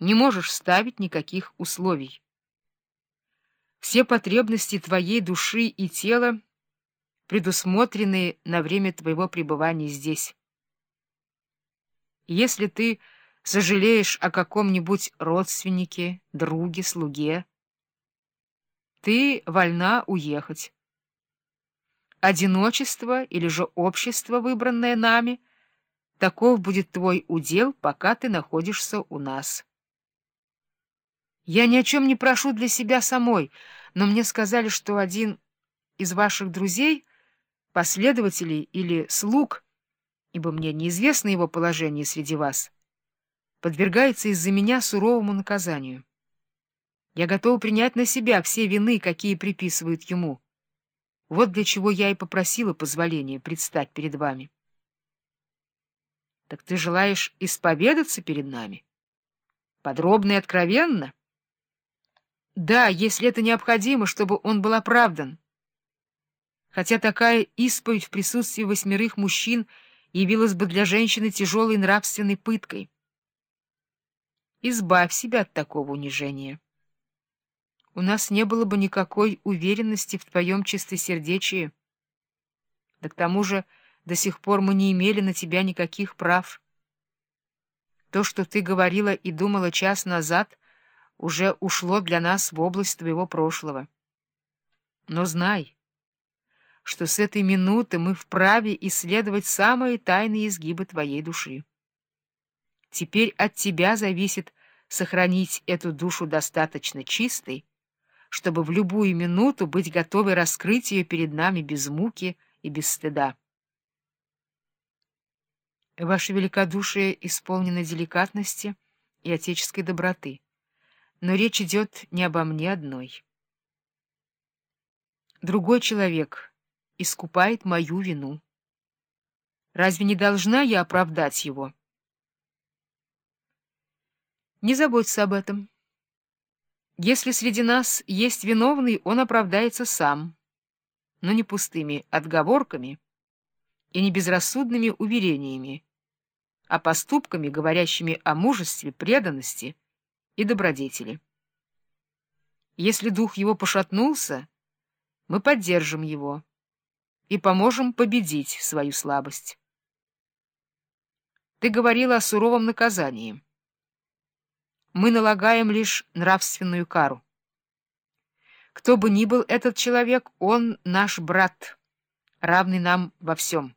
не можешь ставить никаких условий. Все потребности твоей души и тела предусмотрены на время твоего пребывания здесь. Если ты сожалеешь о каком-нибудь родственнике, друге, слуге, ты вольна уехать. Одиночество или же общество, выбранное нами, таков будет твой удел, пока ты находишься у нас. Я ни о чем не прошу для себя самой, но мне сказали, что один из ваших друзей, последователей или слуг, ибо мне неизвестно его положение среди вас, подвергается из-за меня суровому наказанию. Я готова принять на себя все вины, какие приписывают ему. Вот для чего я и попросила позволения предстать перед вами. Так ты желаешь исповедаться перед нами? Подробно и откровенно? Да, если это необходимо, чтобы он был оправдан. Хотя такая исповедь в присутствии восьмерых мужчин явилась бы для женщины тяжелой нравственной пыткой. Избавь себя от такого унижения. У нас не было бы никакой уверенности в твоем чистосердечии. Да к тому же до сих пор мы не имели на тебя никаких прав. То, что ты говорила и думала час назад, уже ушло для нас в область твоего прошлого. Но знай, что с этой минуты мы вправе исследовать самые тайные изгибы твоей души. Теперь от тебя зависит сохранить эту душу достаточно чистой, чтобы в любую минуту быть готовой раскрыть ее перед нами без муки и без стыда. Ваше великодушие исполнено деликатности и отеческой доброты, но речь идет не обо мне одной. Другой человек искупает мою вину. Разве не должна я оправдать его? Не заботься об этом. Если среди нас есть виновный, он оправдается сам, но не пустыми отговорками и не безрассудными уверениями, а поступками, говорящими о мужестве, преданности и добродетели. Если дух его пошатнулся, мы поддержим его и поможем победить свою слабость. Ты говорила о суровом наказании мы налагаем лишь нравственную кару. Кто бы ни был этот человек, он наш брат, равный нам во всем.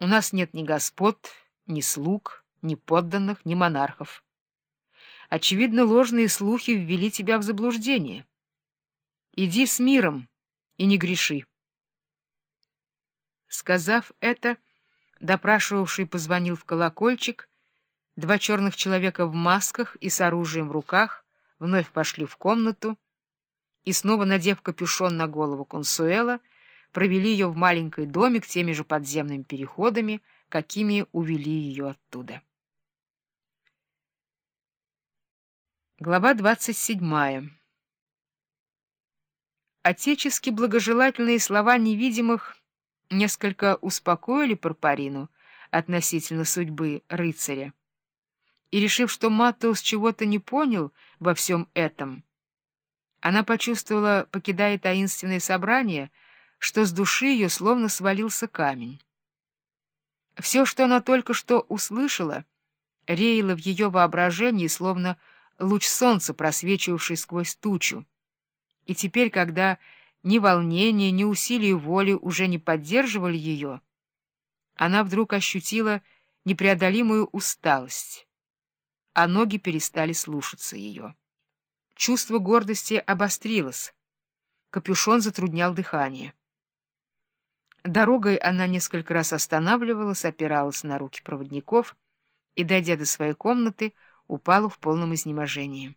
У нас нет ни господ, ни слуг, ни подданных, ни монархов. Очевидно, ложные слухи ввели тебя в заблуждение. Иди с миром и не греши. Сказав это, допрашивавший позвонил в колокольчик Два черных человека в масках и с оружием в руках вновь пошли в комнату и, снова надев капюшон на голову консуэла, провели ее в маленький домик теми же подземными переходами, какими увели ее оттуда. Глава двадцать седьмая Отечески благожелательные слова невидимых несколько успокоили Парпарину относительно судьбы рыцаря и, решив, что Маттеус чего-то не понял во всем этом, она почувствовала, покидая таинственное собрание, что с души ее словно свалился камень. Все, что она только что услышала, реяло в ее воображении, словно луч солнца, просвечивавший сквозь тучу. И теперь, когда ни волнение, ни усилия воли уже не поддерживали ее, она вдруг ощутила непреодолимую усталость а ноги перестали слушаться ее. Чувство гордости обострилось. Капюшон затруднял дыхание. Дорогой она несколько раз останавливалась, опиралась на руки проводников и, дойдя до своей комнаты, упала в полном изнеможении.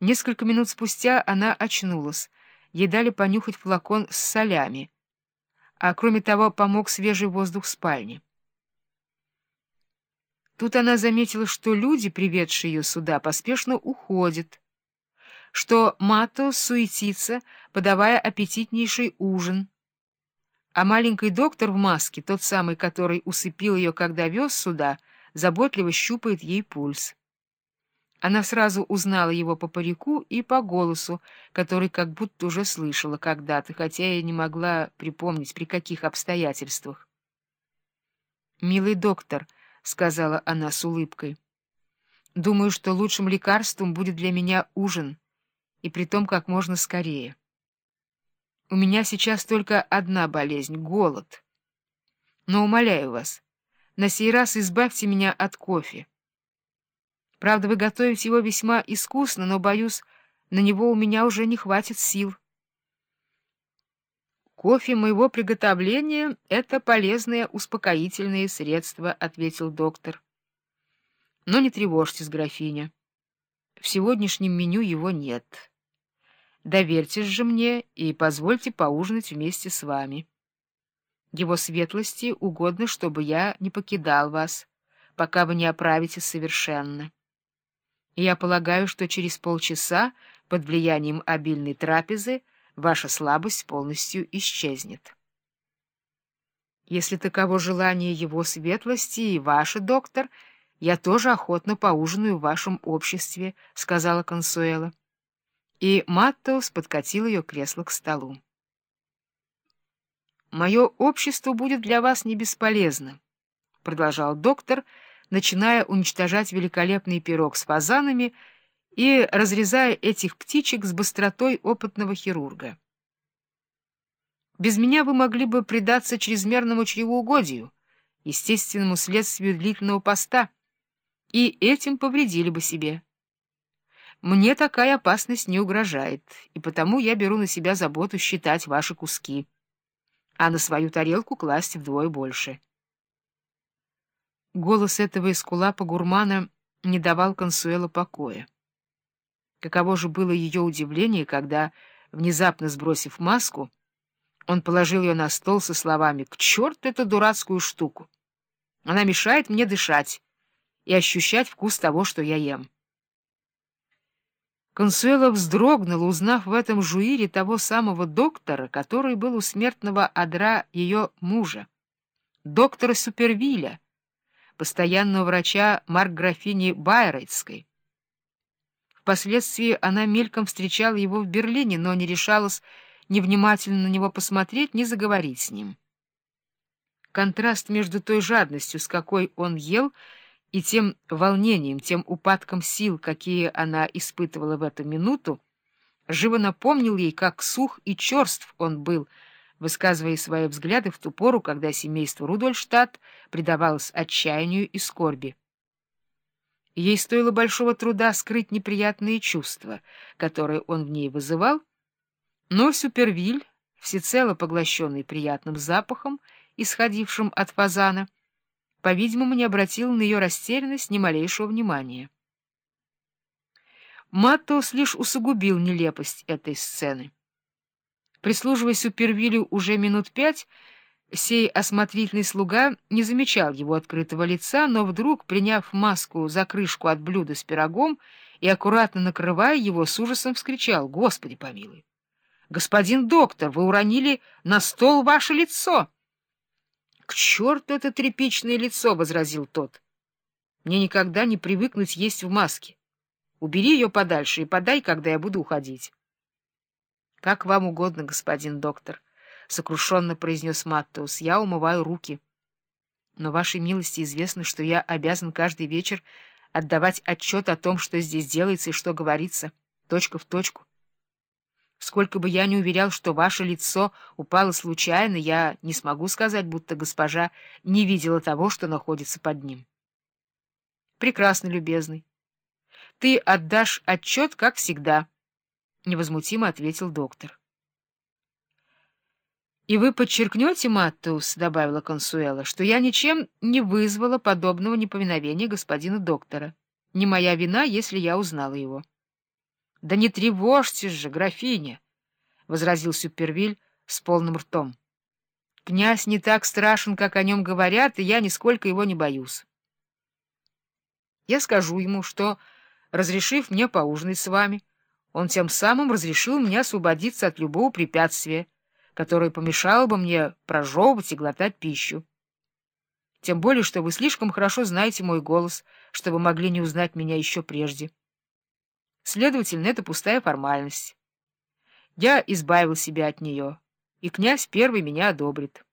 Несколько минут спустя она очнулась, ей дали понюхать флакон с солями, а кроме того помог свежий воздух спальни. Тут она заметила, что люди, приведшие ее сюда, поспешно уходят, что Мато суетится, подавая аппетитнейший ужин, а маленький доктор в маске, тот самый, который усыпил ее, когда вез сюда, заботливо щупает ей пульс. Она сразу узнала его по парику и по голосу, который как будто уже слышала когда-то, хотя и не могла припомнить, при каких обстоятельствах. «Милый доктор», — сказала она с улыбкой, — «думаю, что лучшим лекарством будет для меня ужин, и притом как можно скорее. У меня сейчас только одна болезнь — голод. Но умоляю вас, на сей раз избавьте меня от кофе. Правда, вы готовите его весьма искусно, но, боюсь, на него у меня уже не хватит сил. «Кофе моего приготовления — это полезное успокоительное средство», — ответил доктор. «Но не тревожьтесь, графиня. В сегодняшнем меню его нет. Доверьтесь же мне и позвольте поужинать вместе с вами. Его светлости угодно, чтобы я не покидал вас, пока вы не оправитесь совершенно» я полагаю, что через полчаса под влиянием обильной трапезы ваша слабость полностью исчезнет. Если таково желание его светлости и ваше, доктор, я тоже охотно поужинаю в вашем обществе, — сказала Консуэла. И Маттеус подкатил ее кресло к столу. «Мое общество будет для вас не бесполезно», — продолжал доктор, — начиная уничтожать великолепный пирог с фазанами и разрезая этих птичек с быстротой опытного хирурга. Без меня вы могли бы предаться чрезмерному чревоугодию, естественному следствию длительного поста, и этим повредили бы себе. Мне такая опасность не угрожает, и потому я беру на себя заботу считать ваши куски, а на свою тарелку класть вдвое больше. Голос этого эскулапа гурмана не давал Консуэло покоя. Каково же было ее удивление, когда, внезапно сбросив маску, он положил ее на стол со словами «К черту эту дурацкую штуку! Она мешает мне дышать и ощущать вкус того, что я ем». Консуэла вздрогнула, узнав в этом жуире того самого доктора, который был у смертного одра ее мужа, доктора Супервиля, постоянного врача Марк-графини Байрейтской. Впоследствии она мельком встречала его в Берлине, но не решалась ни внимательно на него посмотреть, ни заговорить с ним. Контраст между той жадностью, с какой он ел, и тем волнением, тем упадком сил, какие она испытывала в эту минуту, живо напомнил ей, как сух и черств он был — высказывая свои взгляды в ту пору, когда семейство Рудольштадт предавалось отчаянию и скорби. Ей стоило большого труда скрыть неприятные чувства, которые он в ней вызывал, но Супервиль, всецело поглощенный приятным запахом, исходившим от фазана, по-видимому, не обратил на ее растерянность ни малейшего внимания. Маттос лишь усугубил нелепость этой сцены. Прислуживая Супервилю уже минут пять, сей осмотрительный слуга не замечал его открытого лица, но вдруг, приняв маску за крышку от блюда с пирогом и аккуратно накрывая его, с ужасом вскричал «Господи помилуй! Господин доктор, вы уронили на стол ваше лицо!» «К черту это тряпичное лицо!» — возразил тот. «Мне никогда не привыкнуть есть в маске. Убери ее подальше и подай, когда я буду уходить». — Как вам угодно, господин доктор, — сокрушенно произнес Маттеус. — Я умываю руки. Но вашей милости известно, что я обязан каждый вечер отдавать отчет о том, что здесь делается и что говорится, точка в точку. Сколько бы я ни уверял, что ваше лицо упало случайно, я не смогу сказать, будто госпожа не видела того, что находится под ним. Прекрасно, любезный. Ты отдашь отчет, как всегда. — невозмутимо ответил доктор. «И вы подчеркнете, Маттеус, — добавила Консуэла, — что я ничем не вызвала подобного неповиновения господина доктора. Не моя вина, если я узнала его». «Да не тревожьтесь же, графиня!» — возразил Супервиль с полным ртом. «Князь не так страшен, как о нем говорят, и я нисколько его не боюсь. Я скажу ему, что, разрешив мне поужинать с вами, — он тем самым разрешил мне освободиться от любого препятствия, которое помешало бы мне прожевывать и глотать пищу. Тем более, что вы слишком хорошо знаете мой голос, чтобы могли не узнать меня еще прежде. Следовательно, это пустая формальность. Я избавил себя от нее, и князь первый меня одобрит.